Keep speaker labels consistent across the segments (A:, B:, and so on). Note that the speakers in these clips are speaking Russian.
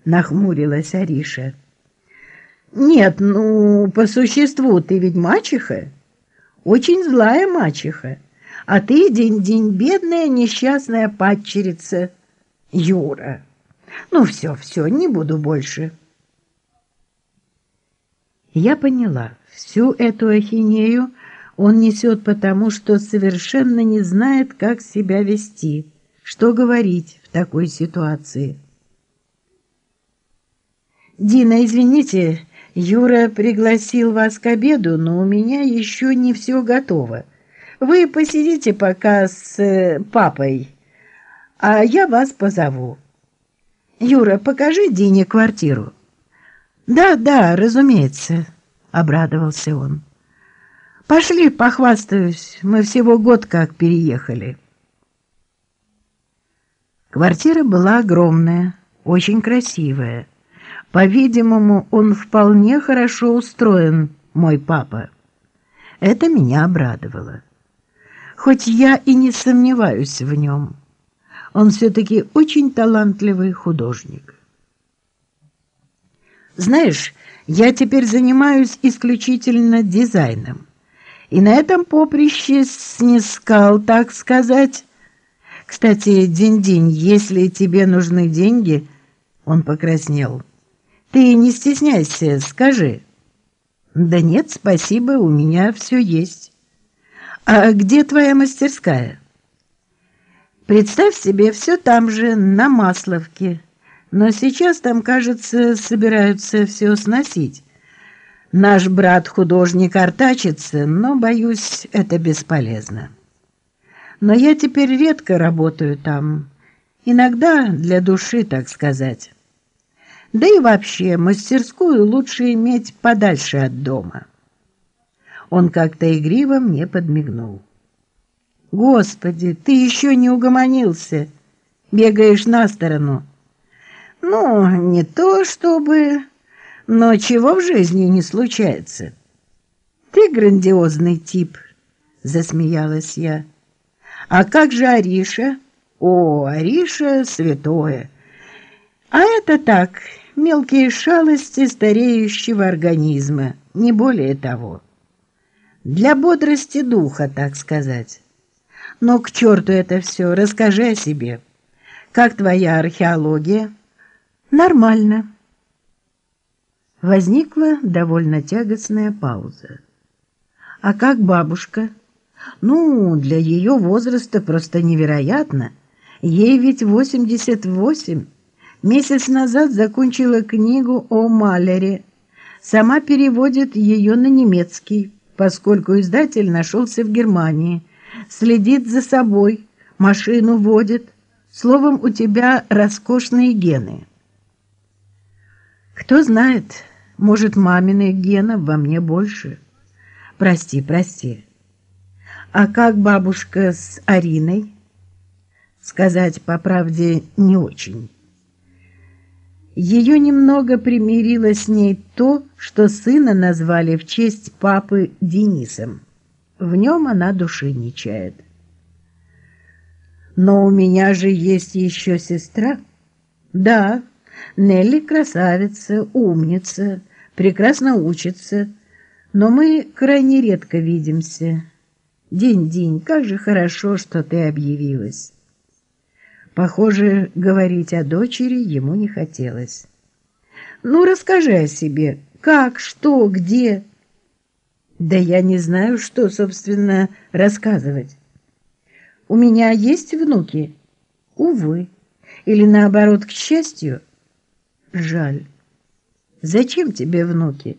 A: — нахмурилась Ариша. «Нет, ну, по существу ты ведь мачеха, очень злая мачеха, а ты день-день бедная несчастная падчерица Юра. Ну, все, все, не буду больше». Я поняла, всю эту ахинею он несет потому, что совершенно не знает, как себя вести, что говорить в такой ситуации. «Дина, извините, Юра пригласил вас к обеду, но у меня еще не все готово. Вы посидите пока с э, папой, а я вас позову. Юра, покажи Дине квартиру». «Да, да, разумеется», — обрадовался он. «Пошли, похвастаюсь, мы всего год как переехали». Квартира была огромная, очень красивая. По-видимому, он вполне хорошо устроен, мой папа. Это меня обрадовало. Хоть я и не сомневаюсь в нем, он все-таки очень талантливый художник. Знаешь, я теперь занимаюсь исключительно дизайном. И на этом поприще снискал, так сказать. Кстати, Динь-Динь, если тебе нужны деньги, он покраснел. Ты не стесняйся, скажи. Да нет, спасибо, у меня все есть. А где твоя мастерская? Представь себе, все там же, на Масловке. Но сейчас там, кажется, собираются все сносить. Наш брат-художник артачится, но, боюсь, это бесполезно. Но я теперь редко работаю там. Иногда для души, так сказать. Да и вообще, мастерскую лучше иметь подальше от дома. Он как-то игриво мне подмигнул. «Господи, ты еще не угомонился, бегаешь на сторону». Ну, не то чтобы... Но чего в жизни не случается? Ты грандиозный тип, засмеялась я. А как же Ариша? О, Ариша святое. А это так, мелкие шалости стареющего организма, не более того. Для бодрости духа, так сказать. Но к черту это все, расскажи о себе. Как твоя археология? Нормально. Возникла довольно тягостная пауза. А как бабушка? Ну, для ее возраста просто невероятно. Ей ведь 88. Месяц назад закончила книгу о Малере. Сама переводит ее на немецкий, поскольку издатель нашелся в Германии. Следит за собой, машину водит. Словом, у тебя роскошные гены. Кто знает, может, маминых генов во мне больше. Прости, прости. А как бабушка с Ариной? Сказать по правде не очень. Ее немного примирило с ней то, что сына назвали в честь папы Денисом. В нем она души не чает. Но у меня же есть еще сестра. Да, Нелли красавица, умница, прекрасно учится, но мы крайне редко видимся. День-день, как же хорошо, что ты объявилась. Похоже, говорить о дочери ему не хотелось. Ну, расскажи о себе. Как, что, где? Да я не знаю, что, собственно, рассказывать. У меня есть внуки? Увы. Или наоборот, к счастью – Жаль. Зачем тебе внуки?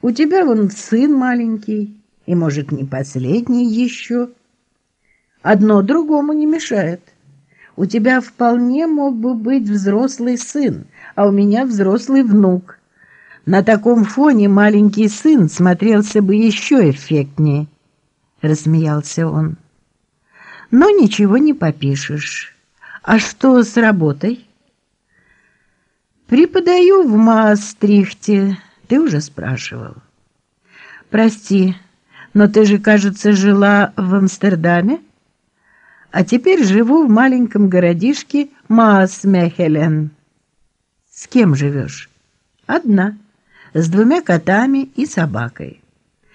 A: У тебя вон сын маленький, и, может, не последний еще. Одно другому не мешает. У тебя вполне мог бы быть взрослый сын, а у меня взрослый внук. На таком фоне маленький сын смотрелся бы еще эффектнее, — рассмеялся он. Но ничего не попишешь. А что с работой? Преподаю в Маастрихте. Ты уже спрашивал. Прости, но ты же, кажется, жила в Амстердаме? А теперь живу в маленьком городишке Маасмехелен. С кем живешь? Одна, с двумя котами и собакой.